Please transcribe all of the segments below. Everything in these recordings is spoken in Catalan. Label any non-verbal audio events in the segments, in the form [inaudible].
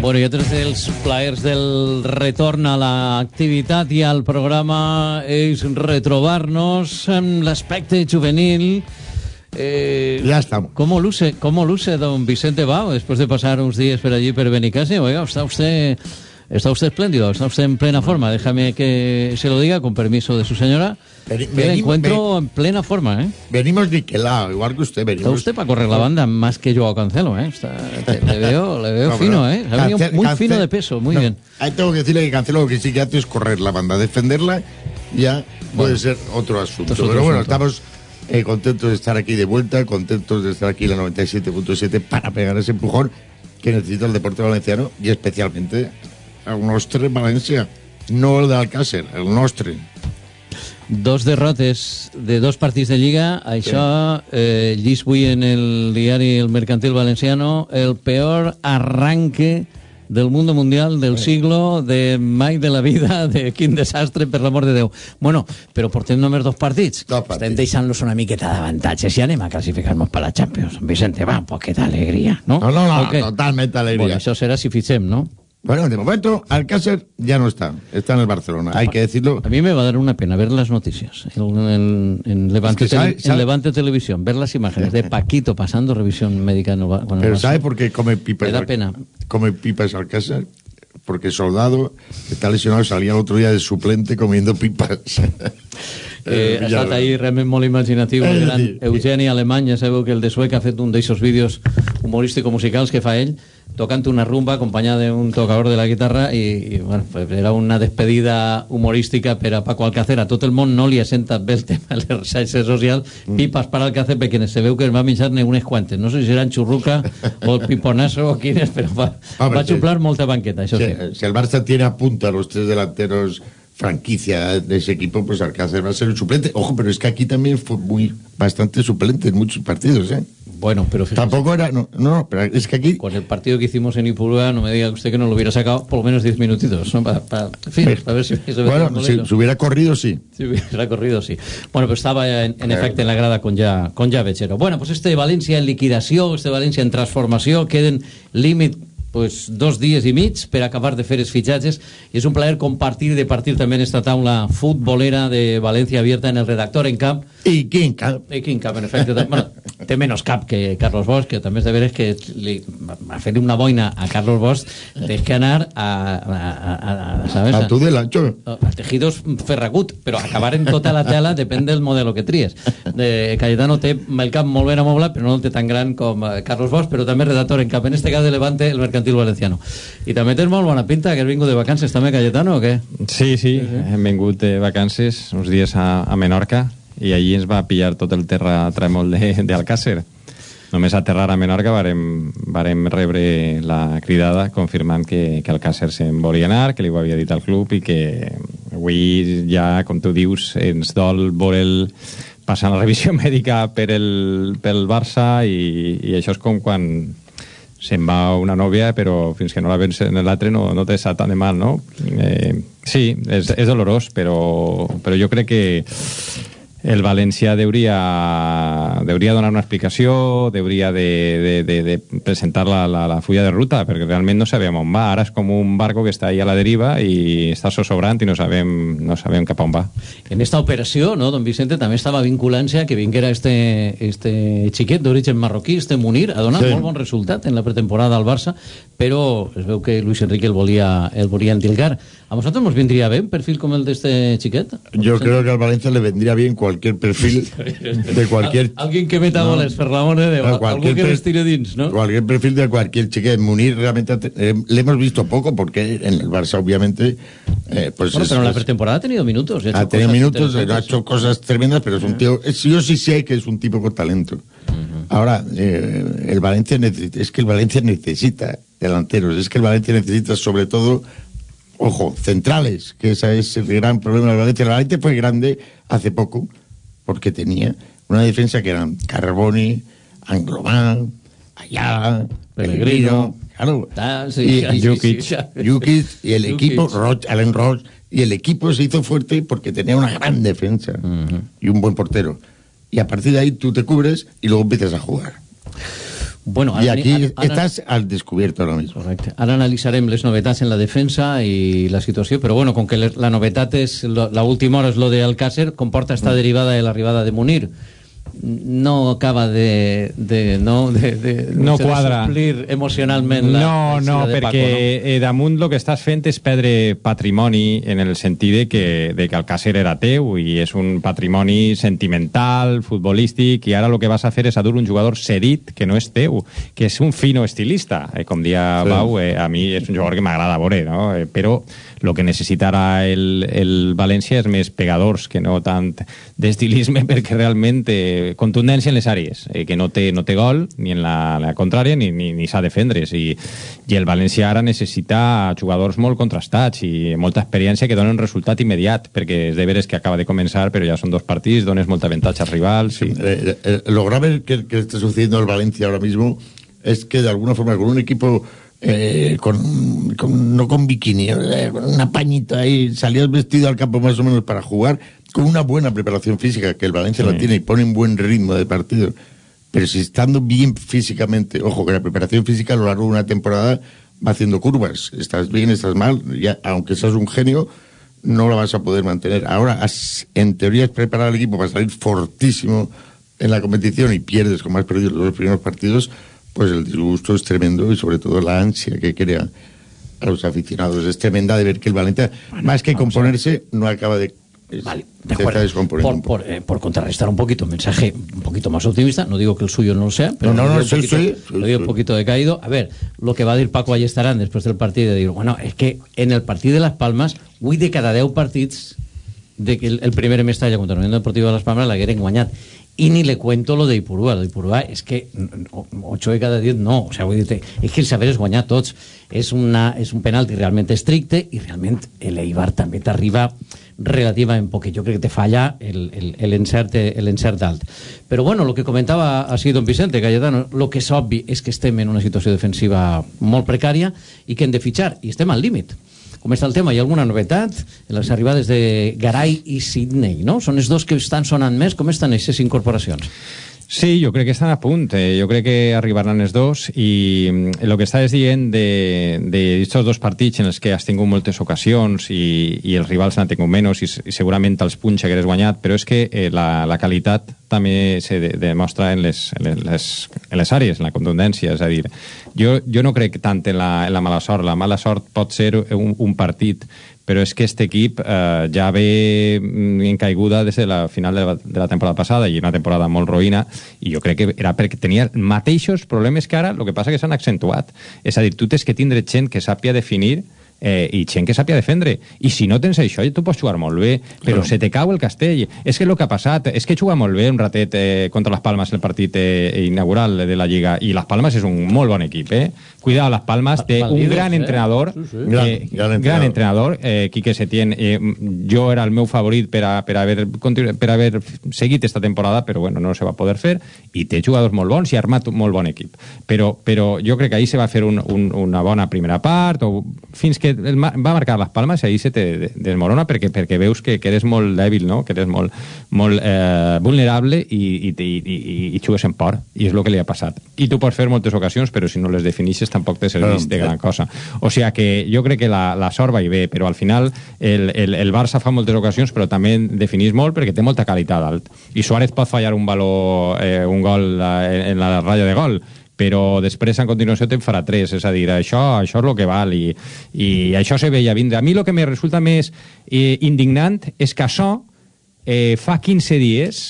Bueno, i altres dels plaers del retorn a l'activitat i al programa és retrobar-nos en l'aspecte juvenil. Eh, Ya estamos. ¿Cómo luce, ¿Cómo luce don Vicente Bao después de pasar unos días por allí, por Benicasio? Oiga, está usted, está usted espléndido, está usted en plena forma. Déjame que se lo diga con permiso de su señora. Que venimos- encuentro en plena forma, ¿eh? Venimos niquelados, igual que usted. Está Venimos... usted para correr la banda más que yo a Cancelo, ¿eh? Está- te- le veo, le veo No, fino, ¿eh? Ha venido muy fino de peso, muy No, bien. Ahí tengo que decirle que Cancelo lo que sí que hace es correr la banda, defenderla ya puede ser otro asunto. Otro Pero bueno, asunto. estamos eh, contentos de estar aquí de vuelta, contentos de estar aquí en la 97.7 para pegar ese empujón que necesita el deporte valenciano y especialmente el nostre Valencia, no el de Alcácer, el nostre. Dos derrotes de dos partits de Lliga, això eh, llis avui en el diari El Mercantil Valenciano, el peor arranque del mundo mundial del siglo, de mai de la vida, [laughs] de quin desastre, per l'amor de Déu. Bueno, però portem només dos partits. Dos partits. Estem deixant-los una miqueta d'avantatges i anem a classificar-nos per la Champions. Vicente, va, un poquet d'alegria, no? No, no, no, ¿O qué? totalmente alegría. Bueno, això serà si fitxem, no? Bueno, de momento Alcácer ya no está, está en el Barcelona, hay que decirlo. A mí me va a dar una pena ver las noticias en, en- en Levante, Es que sabe- Tele- en sabe- Levante Televisión, ver las imágenes de Paquito pasando revisión médica en el, Pero. ¿sabe por qué come pipas? Me da pena. Come pipas Alcácer? Porque Soldado está lesionado, salía el otro día de suplente comiendo pipas. [laughs] Eh, ha estat ahir realment molt imaginatiu el gran Eugeni Alemany, ja sabeu que el de Sueca ha fet un d'aixos vídeos humorístico-musicals que fa ell tocant una rumba acompanyada d'un tocador de la guitarra i bueno, pues era una despedida humorística per a Paco Alcácer a tot el món no li ha sentat bé el tema de les [laughs] xarxes socials Mm. pipas per Alcácer perquè se veu que es va menjar-ne unes quantes no sé si eran xurruca [laughs] o el piponazo o quines però va, Home, va sí. xuplar molta banqueta això sí. Si, si el Barça tiene a punto a los tres delanteros franquicia de ese equipo, pues Alcácer va a ser el suplente. Ojo, pero es que aquí también fue muy bastante suplente en muchos partidos, ¿eh? Bueno pero fíjese Tampoco era, no, no, pero es que aquí Con el partido que hicimos en Ipurúa, no me diga usted que no lo hubiera sacado por lo menos 10 minutitos, ¿no? Para, para- en fin, para ver si se bueno, si, si hubiera corrido, sí. Si hubiera corrido, sí. Bueno, pues estaba en, en efecte en la grada con ja, con ja Vechero. Bueno, pues este València en liquidació, este València en transformació, queden límit pues, dos dies i mig per acabar de fer els fitxatges i és un plaer compartir i de partir també en esta taula futbolera de València Abierta en el redactor en camp ¿Y quién? Ca- i quin cap, en efecte, bueno, [laughs] té menys cap que Carlos Bosch, que també és de veres que li, a fer una boina a Carlos Bosch tens que anar a, a, a, a, a, ¿sabes? A tu del ancho. a tejidos ferragut, però acabar en tota la tela depèn del modelo que tries. De Cayetano té el cap molt ben amoblat, però no el té tan gran com eh, Carlos Bosch, però també redactor en cap, en este cas de Levante, el Mercantil Valenciano. I també tens molt bona pinta, que has vingut de vacances també, Cayetano, o què? Sí, sí, hem vingut de vacances uns dies a, a Menorca i allí ens va pillar tot el terratrèmol de- d'Alcàsser. Només a aterrar a Menorca varem, varem rebre la cridada confirmant que, que Alcàsser se'n volia anar, que li ho havia dit al club i que avui ja, com tu dius, ens dol veure'l passant la revisió [laughs] mèdica per el, pel Barça i, i això és com quan se'n va una nòvia, però fins que no la vens en l'altre no, no te sap tant de mal, no? Eh, sí, és, és dolorós, però, però jo crec que el València deuria, deuria donar una explicació, deuria de, de, de, de presentar la, la, la fulla de ruta, perquè realment no sabem on va. Ara és com un barco que està ahí a la deriva i està sosobrant i no sabem, no sabem cap a on va. En esta operació, no, don Vicente també estava vinculant-se a que vinguera este, este xiquet d'origen marroquí, este Munir, ha donat Sí. molt bon resultat en la pretemporada al Barça, però es veu que Luis Enrique el volia, el volia endilgar. A vosaltres nos vindria bé un perfil com el d'este xiquet? Yo creo que al Valencia le vendría bien cualquier perfil [laughs] de cualquier Al- alguien que meta goles, per l'amor de Déu, algú que les tire dins, no? Cualquier perfil de cualquier chiquet. Munir realmente te- eh, le hemos visto poco porque en el Barça obviamente eh, pues Bueno, es- pero en la pretemporada ha tenido minutos. ha tenido minutos, ha hecho cosas tremendas, pero es un tío. es- Yo sí sé que es un tipo con talento. Ahora, eh, el Valencia necesita, es que el Valencia necesita delanteros, es que el Valencia necesita sobre todo, ojo, centrales, que ese es el gran problema del Valencia. El Valencia fue grande hace poco porque tenía una defensa que eran Carboni, Anglomán, Ayala, Pellegrino. Claro, Ah, sí, y, sí, Jukic, sí. Y el Jukic. equipo, Roch, Allen Roch, y el equipo se hizo fuerte porque tenía una gran defensa y un buen portero. Y a partir de ahí tú te cubres y luego empiezas a jugar. Bueno, y ara, aquí ara, ara, estás al descubierto ahora mismo. Correcte. Ara analitzarem les novetats en la defensa i la situació, però bueno, com que la novetat és, lo- la última hora és lo de Alcácer, comporta esta derivada de l'arribada de Munir. No acaba de... de no, de, de, No sé, de quadra. suplir emocionalment la, no, la no, de perquè Paco, eh, damunt el que estàs fent és perdre patrimoni en el sentit de que, de que el Càcer era teu i és un patrimoni sentimental, futbolístic, i ara el que vas a fer és a dur un jugador cedit que no és teu, que és un fino estilista. Eh, com dia Sí. Bau, eh, a mi és un jugador que m'agrada veure, no? Eh, però el que necessitarà el, el València és més pegadors que no tant d'estilisme [laughs] perquè realment eh, contundència en les àrees eh, que no té, no té gol ni en la, la contrària ni, ni, ni s'ha de defendre's i, i el València ara necessita jugadors molt contrastats i molta experiència que donen un resultat immediat perquè és de veres que acaba de començar però ja són dos partits, dones molta avantatge als rivals i... Eh, eh, lo grave que, que está sucediendo en el Valencia ahora mismo es que de alguna forma con un equipo eh, con, con- no con bikini, eh, con una pañita ahí, salías vestido al campo más o menos para jugar, con una buena preparación física, que el Valencia Sí. la tiene y pone un buen ritmo de partido. Pero si estando bien físicamente, ojo, que la preparación física a lo largo de una temporada va haciendo curvas. Estás bien, estás mal, ya, aunque seas un genio, no la vas a poder mantener. Ahora, has- en teoría, es preparar al equipo para salir fortísimo en la competición y pierdes como has perdido los primeros partidos, pues el disgusto es tremendo y sobre todo la ansia que crea a los aficionados. Es tremenda de ver que el Valencia, más que componerse, no acaba de... es- Vale, de acuerdo. Por, por, eh, por contrarrestar un poquito un mensaje un poquito más optimista, no digo que el suyo no lo sea, pero No, no, lo no, digo sí, poquito, sí, sí, lo digo un poquito decaído. A ver, lo que va a decir Paco Ayestarán después del partido, decir, bueno, es que en el partido de Las Palmas, avui de cada 10 partits de que el, el primer Mestalla contra el Unión Deportiva de Las Palmas l'hagueren guanyat. Y ni le cuento lo de Ipurúa. Lo de Ipurúa es que 8 de cada 10 no. O sea, vull dir és que el saber és guanyar tots. És, una, és un penalti realment estricte i realment l'Eibar també t'arriba relativament poc. Jo crec que te falla el, el, el, el alt. Però bueno, lo que comentava així don Vicente Cayetano, lo que és obvi és que estem en una situació defensiva molt precària i que hem de fitxar, i estem al límit. Com està el tema? Hi ha alguna novetat? Les arribades de Garay i Sidney, no? Són els dos que estan sonant més. Com estan aquestes incorporacions? Sí, jo crec que estan a punt. Eh, jo crec que arribaran els dos i mm, el que estàs dient estos dos partits en els que has tingut moltes ocasions i, i els rivals n'han tingut menys i, i segurament els punts hagués guanyat, però és que eh, la, la qualitat també se de, demostra en les, en, les, en les àrees, en la contundència. És a dir, jo, jo no crec tant en la, en la mala sort. La mala sort pot ser un, un partit, però és que aquest equip eh, ja ve mm, en caiguda des de la final de la, de la temporada passada i una temporada molt roïna i jo crec que era perquè tenia mateixos problemes que ara, el que passa que s'han accentuat. És a dir, tu tens que tindre gent que sàpia definir eh, i gent que sàpia defendre. I si no tens això, tu pots jugar molt bé, però Claro. se te cau el castell. És que el que ha passat és que juga molt bé un ratet eh, contra les Palmes el partit eh, inaugural de la Lliga i les Palmes és un molt bon equip, eh? Cuidado, les Palmes té un gran eh? entrenador, Sí, sí. Gran- eh, gran gran entrenador. entrenador, eh, Quique Setién. Eh, jo era el meu favorit per, a, per, haver, per haver seguit esta temporada, però bueno, no se va poder fer, i té jugadors molt bons i ha armat un molt bon equip. Però, però jo crec que ahir se va fer un, un, una bona primera part, o fins que el, ma- va marcar les palmes i ahir se te de- desmorona perquè, perquè veus que, que eres molt dèbil, no? que eres molt, molt eh, vulnerable i, i, i, i, i jugues en por, i és el que li ha passat. I tu pots fer moltes ocasions, però si no les definixes tampoc te serveix de gran cosa. O sigui que jo crec que la, la sort va i bé, però al final el, el, el Barça fa moltes ocasions, però també definís molt perquè té molta qualitat alt. I Suárez pot fallar un valor, eh, un gol eh, en la ratlla de gol, però després en continuació te'n farà tres, és a dir, això, això és el que val i, i això se veia vindre. A mi el que me resulta més eh, indignant és que això eh, fa 15 dies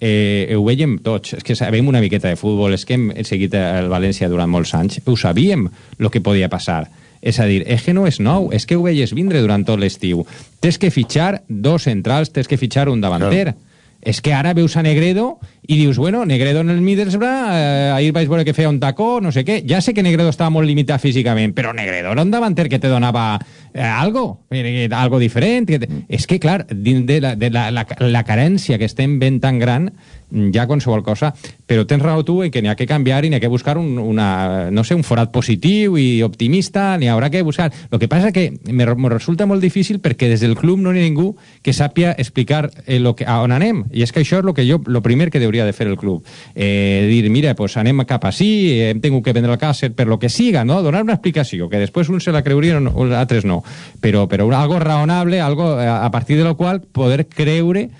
eh, ho veiem tots, és que sabem una miqueta de futbol, és que hem seguit el València durant molts anys, ho sabíem el que podia passar. És a dir, és que no és nou, és que ho veies vindre durant tot l'estiu. Tens que fitxar dos centrals, tens que fitxar un davanter. Claro. És que ara veus a Negredo i dius, bueno, Negredo en el Middlesbrough, eh, ahir vaig veure que feia un tacó, no sé què. Ja sé que Negredo estava molt limitat físicament, però Negredo era un davanter que te donava eh, algo, eh, algo diferent. Que, és que, clar, dins de, la, de la, la, la carència que estem ben tan gran, ja qualsevol cosa, però tens raó tu en que n'hi ha que canviar i n'hi ha que buscar un, una, no sé, un forat positiu i optimista, n'hi haurà que buscar... Lo que passa que me, me resulta molt difícil perquè des del club no hi ha ningú que sàpia explicar eh, lo que, a on anem, i és que això és lo que jo, lo primer que hauria de fer el club. Eh, dir, mira, pues anem cap així, hem tingut que vendre el càcer per lo que siga, no? Donar una explicació, que després un se la creurien altres no, però, però algo raonable, algo a partir de lo qual poder creure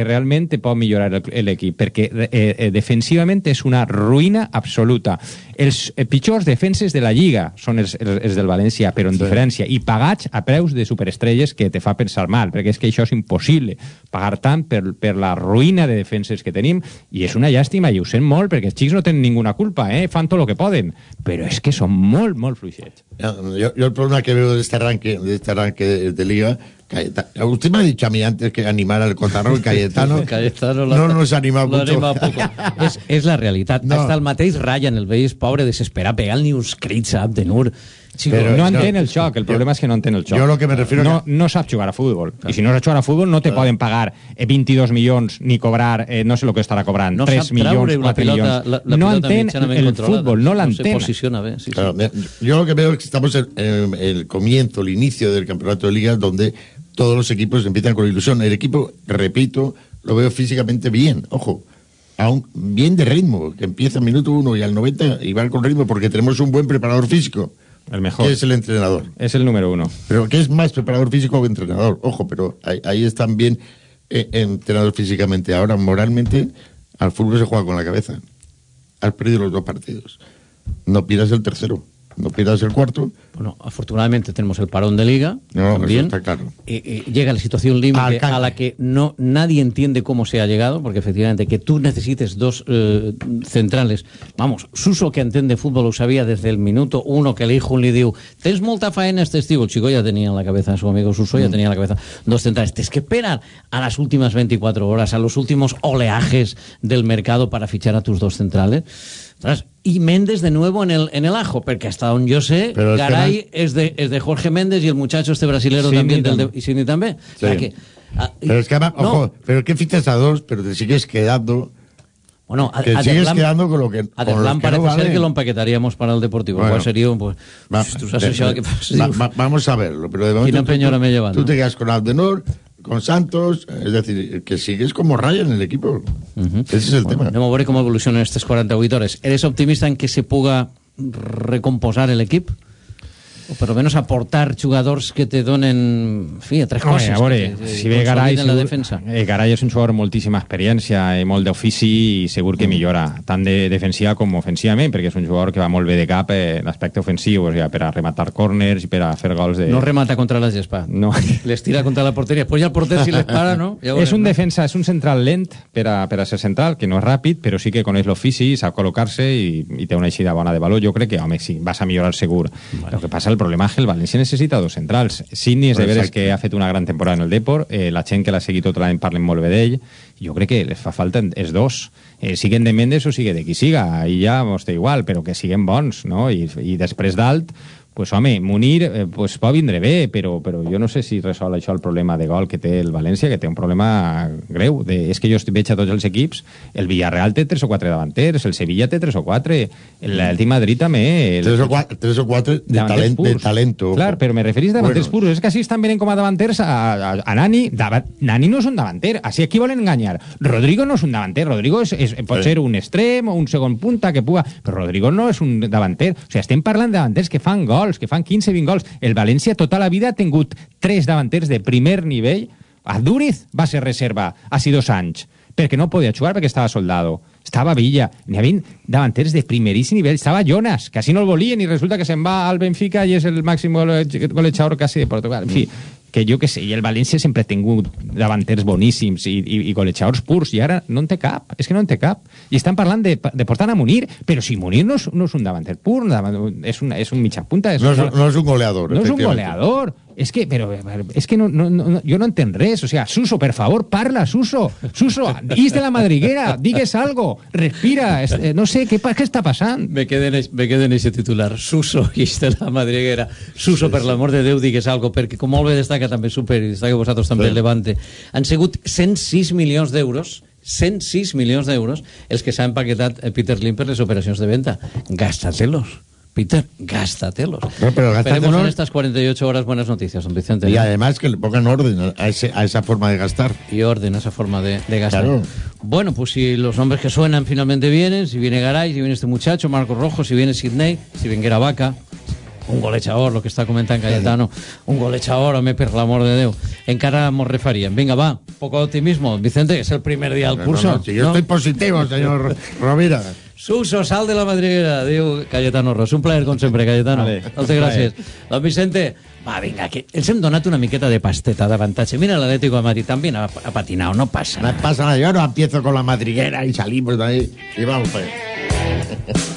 que realment te pot millorar l'equip, perquè eh, eh, defensivament és una ruïna absoluta. Els eh, pitjors defenses de la Lliga són els, els, els del València, però en sí. diferència, i pagats a preus de superestrelles que te fa pensar mal, perquè és que això és impossible, pagar tant per, per la ruïna de defenses que tenim, i és una llàstima, i ho sent molt, perquè els xics no tenen ninguna culpa, eh? fan tot el que poden, però és que són molt, molt fluixets. Jo, jo el problema que veo de este arranque, de este arranque de, de Liga Cayetano. Usted me ha dicho a mí antes que animar al Cotarro y Cayetano. [laughs] Cayetano no nos anima mucho. Anima poco. [laughs] és, és la realitat. No. Hasta el mateix Ryan, el veis pobre, desesperat, pegant-li uns crits a Abdenur. Chico, Pero no entén el xoc, el problema és que no entén el xoc. Jo lo que me refiero no, que... no sap jugar a futbol. Claro. I si no saps jugar a futbol no te claro. poden pagar 22 milions ni cobrar, eh, no sé lo que estarà cobrant, no 3 milions, 4 pilota, milions. La, la no entén el fútbol, no l'entén. No se posiciona bé. Sí, claro, sí. Yo lo que veo es que estamos en, en el comienzo, el inicio del campeonato de ligas donde todos los equipos empiezan con ilusión. El equipo, repito, lo veo físicamente bien, ojo, aún bien de ritmo, que empieza en minuto uno y al 90 y con ritmo porque tenemos un buen preparador físico. El mejor. Que es el entrenador. Es el número uno. Pero ¿qué es más preparador físico que entrenador? Ojo, pero ahí, ahí están bien eh, entrenador físicamente. Ahora, moralmente, al fútbol se juega con la cabeza. Has perdido los dos partidos. No pidas el tercero. No pierdas el cuarto. Bueno, afortunadamente tenemos el parón de liga. No, también. Eso está claro. Eh, eh, llega la situación límite a la que no nadie entiende cómo se ha llegado, porque efectivamente que tú necesites dos eh, centrales, vamos, Suso que entiende fútbol lo sabía desde el minuto uno que el hijo le dio, tens molta faena este estío, el chico ya tenía en la cabeza, su amigo Suso ya mm. tenía en la cabeza dos centrales, tienes que esperar a las últimas 24 horas, a los últimos oleajes del mercado para fichar a tus dos centrales. ¿Sabes? y Méndez de nuevo en el, en el ajo, porque hasta donde yo sé, pero Garay es, que es, de, es de Jorge Méndez y el muchacho este brasilero sí, también, del de, y Cindy también. Sí. O sea que, a, pero es que, además, no. ojo, pero que fichas a dos, pero te sigues quedando... Bueno, a, que a sigues quedando con lo que. Que parece no ser que lo empaquetaríamos para el Deportivo. Bueno, ¿Cuál sería? Pues, va, tú sabes de, de, que, va, va, [laughs] vamos a verlo. Pero de momento, tú, me llevan, tú ¿no? te quedas con Aldenor, con Santos, es decir, que sigues como raya en el equipo. Uh -huh. Ese es el bueno, tema. Anem a veure com evolucionen aquestes 48 hores. ¿Eres optimista en que se puga recomposar el equip? O per almenys aportar jugadors que te donen en fi, tres coses. Home, a veure, que, si ve Garay, la defensa. Eh, Garay és un jugador amb moltíssima experiència i molt d'ofici i segur que millora, tant de defensiva com ofensivament, perquè és un jugador que va molt bé de cap eh, l'aspecte ofensiu, o sigui, per a rematar corners i per a fer gols de... No remata contra la gespa. No. Les tira contra la porteria. Després ja el porter si les para, no? Ja veurem, [laughs] és un no? defensa, és un central lent per a, per a ser central, que no és ràpid, però sí que coneix l'ofici, sap col·locar-se i, i té una eixida bona de valor. Jo crec que, home, sí, vas a millorar segur. Vale. El que passa, el problema és que el València necessita dos centrals. Sidney és de veres que ha fet una gran temporada en el Deport, eh, la gent que l'ha seguit tot l'any parlen molt bé d'ell, jo crec que les fa falta els dos, eh, siguen de Mendes o sigue de qui siga, i ja mos té igual, però que siguen bons, no? I, i després d'alt, pues, home, Munir eh, pues, pot vindre bé, però, però jo no sé si resol això el problema de gol que té el València, que té un problema greu. De, és que jo veig a tots els equips, el Villarreal té tres o quatre davanters, el Sevilla té tres o quatre, el, el Team Madrid també... El, tres, o quatre, tres o quatre de, talent, de talento. Clar, però me referís a davanters bueno. purs. És que així estan venint com a davanters a, a, a Nani. Dava, Nani no és un davanter. Així aquí volen enganyar. Rodrigo no és un davanter. Rodrigo és, és, pot sí. ser un extrem o un segon punta que puga... Però Rodrigo no és un davanter. O sigui, estem parlant de davanters que fan gols, que fan 15-20 gols. El València tota la vida ha tingut tres davanters de primer nivell. Adúriz va ser reserva si dos anys, perquè no podia jugar perquè estava soldado. Estava Villa, n'hi havia davanters de primeríssim nivell. Estava Jonas, que així no el volien i resulta que se'n va al Benfica i és el màxim golejador quasi de Portugal. En fi, que jo que sé, i el València sempre ha tingut davanters boníssims i, i, i golejadors purs, i ara no en té cap, és que no en té cap. I estan parlant de, de portar a Munir, però si Munir no és, no és un davanter pur, no, és, un, és un mitja punta. És no, és, no és un goleador. No és un goleador. És que, però, és que no, no, no, jo no entenc res. O sea, Suso, per favor, parla, Suso. Suso, diguis de la madriguera, digues algo, respira, es- eh, no sé, què, pa- què està passant? Me quedé, en, es- me quedé en ese titular. Suso, [laughs] i de la madriguera. Suso, per l'amor de Déu, digues algo, perquè com molt bé destaca també Super, i destaca vosaltres també Sí. el Levante, han sigut 106 milions d'euros 106 milions d'euros els que s'ha empaquetat eh, Peter Lim per les operacions de venta. Gástatelos. Peter, gástatelos. No, pero gástatelos- en estas 48 horas buenas noticias, don Vicente. Y ¿no? además que le pongan orden a, ese, a esa forma de gastar. y orden esa forma de, de gastar. Claro. Bueno, pues si los nombres que suenan finalmente vienen, si viene Garay, si viene este muchacho, Marcos Rojo, si viene Sidney, si venguera Vaca, un golejador, lo que està comentant Cayetano, un golejador, home, per l'amor de Déu. Encara refaríem. Vinga, va, poco optimismo. Vicente, es el primer día del curso. no, si yo estoy positivo, señor [laughs] Rovira. Suso, sal de la madriguera, diu Cayetano Ros. Un plaer, com sempre, Cayetano. Vale. Moltes gràcies. Don Vicente, va, vinga, que ens hem donat una miqueta de pasteta d'avantatge. Mira l'Atlético de Madrid, també ha, ha patinat, no passa No nada. pasa nada, yo ahora empiezo con la madriguera y salimos de ahí y vamos pues. [laughs]